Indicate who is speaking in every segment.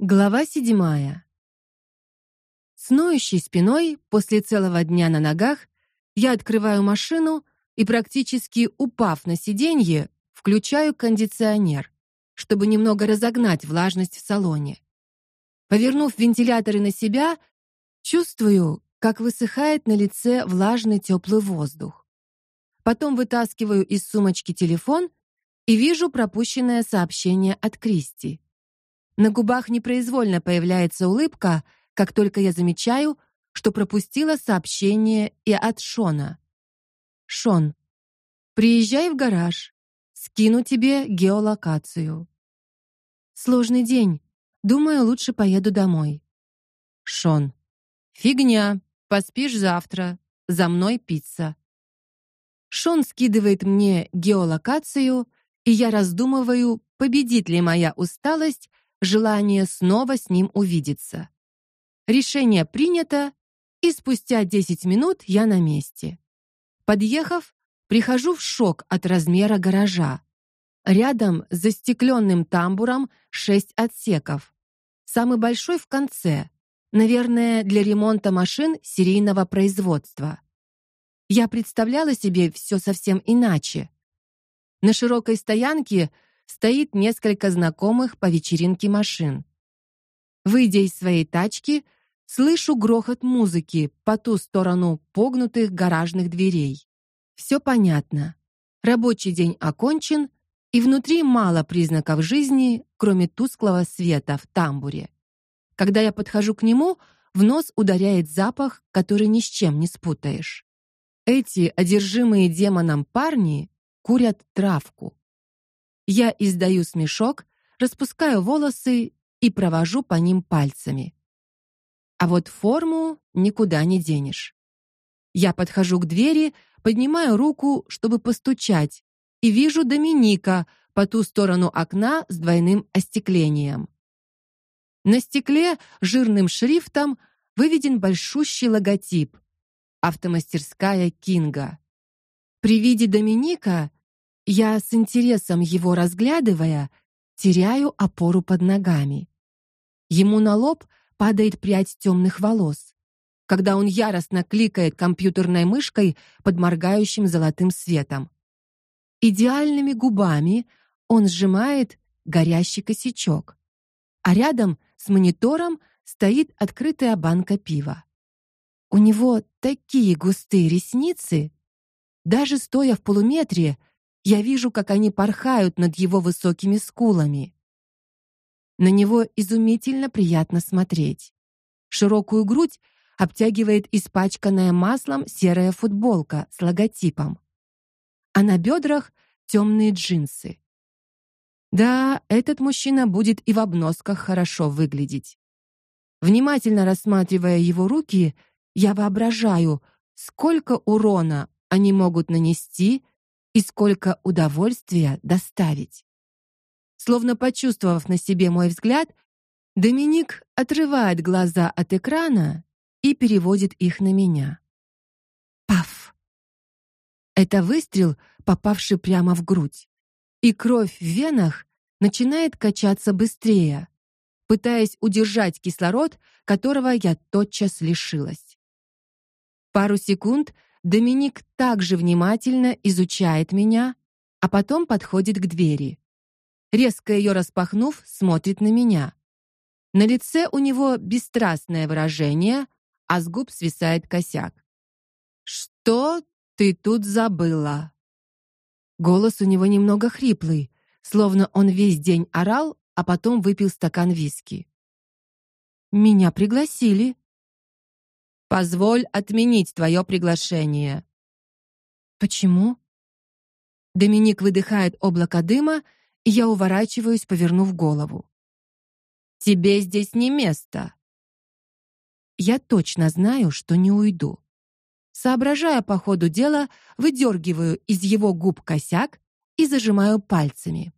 Speaker 1: Глава седьмая. С ноющей спиной после целого дня на ногах я открываю машину и практически упав на сиденье, включаю кондиционер, чтобы немного разогнать влажность в салоне. Повернув вентиляторы на себя, чувствую, как высыхает на лице влажный теплый воздух. Потом вытаскиваю из сумочки телефон и вижу пропущенное сообщение от Кристи. На губах непроизвольно появляется улыбка, как только я замечаю, что пропустила сообщение и от Шона. Шон, приезжай в гараж. Скину тебе геолокацию. Сложный день. Думаю, лучше поеду домой. Шон. Фигня. Поспишь завтра. За мной пицца. Шон скидывает мне геолокацию, и я раздумываю, победит ли моя усталость желание снова с ним увидеться. Решение принято, и спустя 10 минут я на месте. Подъехав, прихожу в шок от размера гаража. Рядом с застекленным тамбуром шесть отсеков. Самый большой в конце, наверное, для ремонта машин серийного производства. Я представляла себе все совсем иначе. На широкой стоянке стоит несколько знакомых по вечеринке машин. Выйдя из своей тачки, слышу грохот музыки по ту сторону погнутых гаражных дверей. Все понятно. Рабочий день окончен, и внутри мало признаков жизни, кроме тусклого света в тамбуре. Когда я подхожу к нему, в нос ударяет запах, который ни с чем не спутаешь. Эти одержимые демоном парни курят травку. Я издаю смешок, распускаю волосы и провожу по ним пальцами. А вот форму никуда не денешь. Я подхожу к двери, поднимаю руку, чтобы постучать, и вижу Доминика по ту сторону окна с двойным остеклением. На стекле жирным шрифтом выведен большущий логотип Автомастерская Кинга. При виде Доминика я с интересом его разглядывая, теряю опору под ногами. Ему на лоб падает прядь темных волос, когда он яростно кликает компьютерной мышкой под моргающим золотым светом. Идеальными губами он сжимает горящий косячок, а рядом с монитором стоит открытая банка пива. У него такие густые ресницы, даже стоя в полуметре, я вижу, как они порхают над его высокими скулами. На него изумительно приятно смотреть. Широкую грудь обтягивает испачканная маслом серая футболка с логотипом. А на бедрах темные джинсы. Да, этот мужчина будет и в обносках хорошо выглядеть. Внимательно рассматривая его руки, я воображаю, сколько урона они могут нанести и сколько удовольствия доставить. Словно почувствовав на себе мой взгляд, Доминик отрывает глаза от экрана и переводит их на меня. Паф. Это выстрел, попавший прямо в грудь, и кровь в венах начинает качаться быстрее, пытаясь удержать кислород, которого я тотчас лишилась. Пару секунд Доминик также внимательно изучает меня, а потом подходит к двери. Резко ее распахнув, смотрит на меня. На лице у него бесстрастное выражение, а с губ свисает косяк. Что ты тут забыла? Голос у него немного хриплый, словно он весь день орал, а потом выпил стакан виски. Меня пригласили. Позволь отменить твое приглашение. Почему? Доминик выдыхает облако дыма, и я уворачиваюсь, повернув голову. Тебе здесь не место. Я точно знаю, что не уйду. Соображая по ходу дела, выдергиваю из его губ косяк и зажимаю пальцами.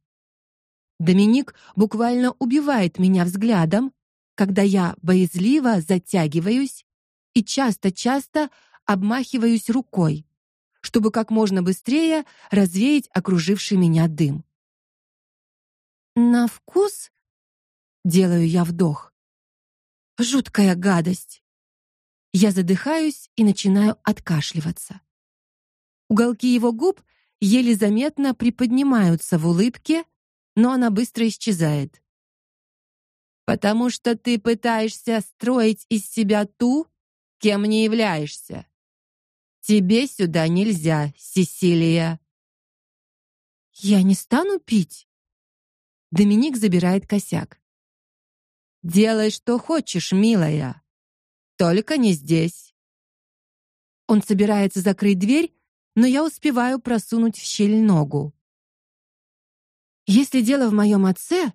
Speaker 1: Доминик буквально убивает меня взглядом, когда я боязливо затягиваюсь и часто-часто обмахиваюсь рукой, чтобы как можно быстрее развеять окруживший меня дым. На вкус Делаю я вдох. Жуткая гадость. Я задыхаюсь и начинаю откашливаться. Уголки его губ еле заметно приподнимаются в улыбке, но она быстро исчезает. Потому что ты пытаешься строить из себя ту, кем не являешься. Тебе сюда нельзя, Сесилия. Я не стану пить. Доминик забирает косяк. Делай, что хочешь, милая. Только не здесь. Он собирается закрыть дверь, но я успеваю просунуть в щель ногу. Если дело в моем отце,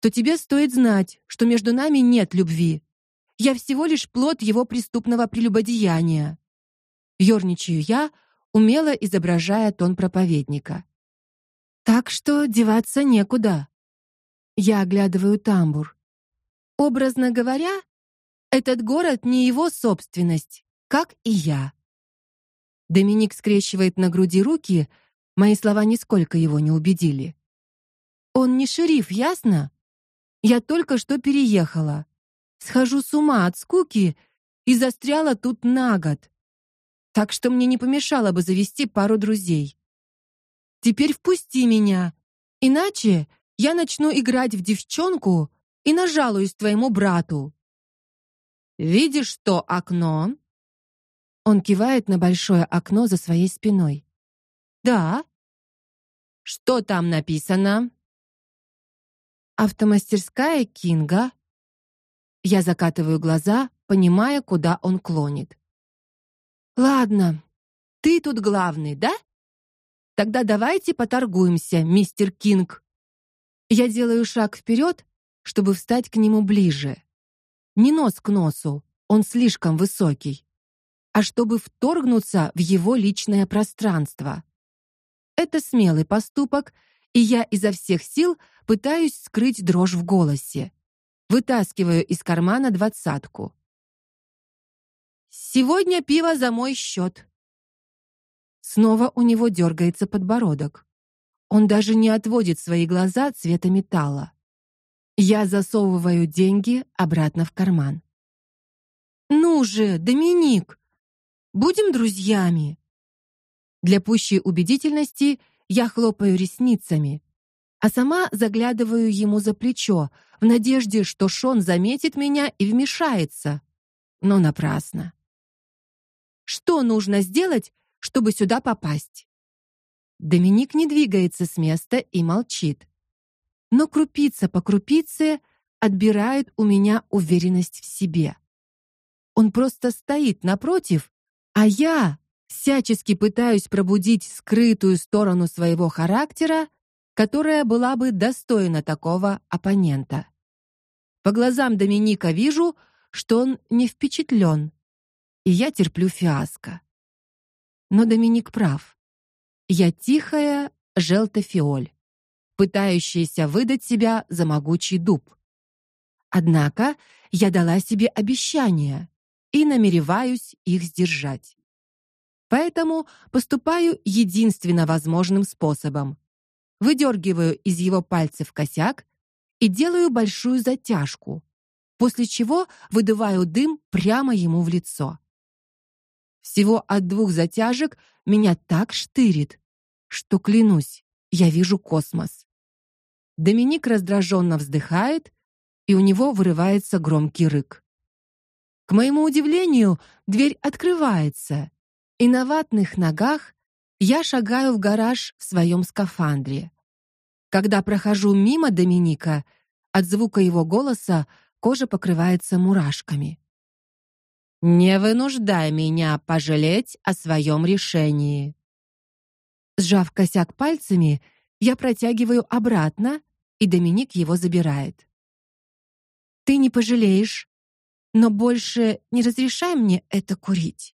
Speaker 1: то тебе стоит знать, что между нами нет любви. Я всего лишь плод его преступного прелюбодеяния. Ёрничаю я, умело изображая тон проповедника. Так что деваться некуда. Я оглядываю тамбур. Образно говоря, этот город не его собственность, как и я. Доминик скрещивает на груди руки, мои слова нисколько его не убедили. Он не шериф, ясно? Я только что переехала. Схожу с ума от скуки и застряла тут на год. Так что мне не помешало бы завести пару друзей. Теперь впусти меня, иначе я начну играть в девчонку и нажалуюсь твоему брату. Видишь то окно? Он кивает на большое окно за своей спиной. Да. Что там написано? Автомастерская Кинга. Я закатываю глаза, понимая, куда он клонит. Ладно. Ты тут главный, да? Тогда давайте поторгуемся, мистер Кинг. Я делаю шаг вперед, чтобы встать к нему ближе. Не нос к носу, он слишком высокий, а чтобы вторгнуться в его личное пространство. Это смелый поступок, и я изо всех сил пытаюсь скрыть дрожь в голосе. Вытаскиваю из кармана двадцатку. Сегодня пиво за мой счет». Снова у него дергается подбородок. Он даже не отводит свои глаза цвета металла. Я засовываю деньги обратно в карман. Ну же, Доминик, будем друзьями. Для пущей убедительности я хлопаю ресницами, а сама заглядываю ему за плечо в надежде, что Шон заметит меня и вмешается. Но напрасно. Что нужно сделать, чтобы сюда попасть? Доминик не двигается с места и молчит. Но крупица по крупице отбирает у меня уверенность в себе. Он просто стоит напротив, а я всячески пытаюсь пробудить скрытую сторону своего характера, которая была бы достойна такого оппонента. По глазам Доминика вижу, что он не впечатлен, и я терплю фиаско. Но Доминик прав. Я тихая желтофиоль, пытающаяся выдать себя за могучий дуб. Однако я дала себе обещание и намереваюсь их сдержать. Поэтому поступаю единственно возможным способом. Выдергиваю из его пальцев косяк и делаю большую затяжку, после чего выдуваю дым прямо ему в лицо. Всего от двух затяжек меня так штырит, что клянусь, я вижу космос. Доминик раздраженно вздыхает, и у него вырывается громкий рык. К моему удивлению, дверь открывается, и на ватных ногах я шагаю в гараж в своем скафандре. Когда прохожу мимо Доминика, от звука его голоса кожа покрывается мурашками. Не вынуждай меня пожалеть о своем решении. Сжав косяк пальцами, я протягиваю обратно, и Доминик его забирает. Ты не пожалеешь, но больше не разрешай мне это курить.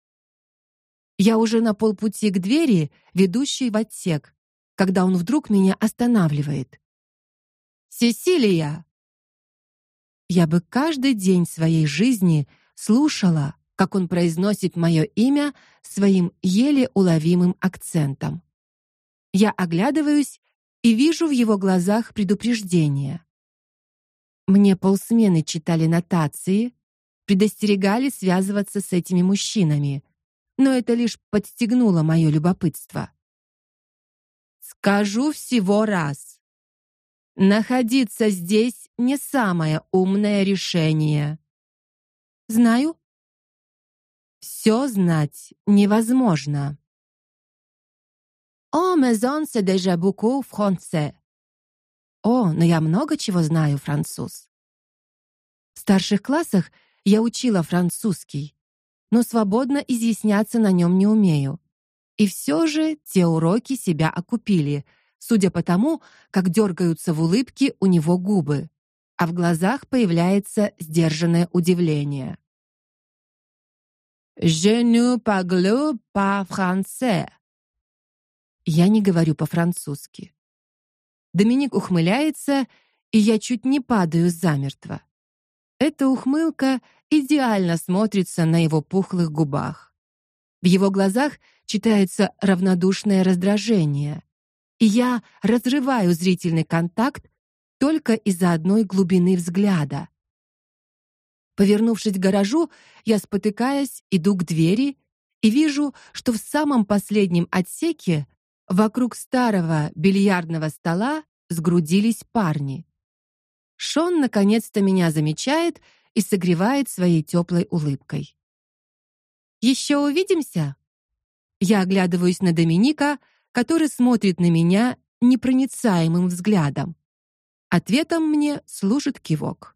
Speaker 1: Я уже на полпути к двери, ведущей в отсек, когда он вдруг меня останавливает. Сесилия. Я бы каждый день своей жизни слушала, как он произносит мое имя своим еле уловимым акцентом. Я оглядываюсь и вижу в его глазах предупреждение. Мне полсмены читали нотации, предостерегали связываться с этими мужчинами, но это лишь подстегнуло мое любопытство. Скажу всего раз. Находиться здесь не самое умное решение. Знаю. Все знать невозможно. О, maison, c'est déjà beaucoup français. О, но я много чего знаю француз. В старших классах я учила французский, но свободно изъясняться на нем не умею. И все же те уроки себя окупили, судя по тому, как дергаются в улыбке у него губы, а в глазах появляется сдержанное удивление. Je ne parle pas français. Я не говорю по-французски. Доминик ухмыляется, и я чуть не падаю замертво. Эта ухмылка идеально смотрится на его пухлых губах. В его глазах читается равнодушное раздражение. И я разрываю зрительный контакт только из-за одной глубины взгляда. Повернувшись к гаражу, я спотыкаясь иду к двери и вижу, что в самом последнем отсеке Вокруг старого бильярдного стола сгрудились парни. Шон наконец-то меня замечает и согревает своей теплой улыбкой. «Еще увидимся. Я оглядываюсь на Доминика, который смотрит на меня непроницаемым взглядом. Ответом мне служит кивок.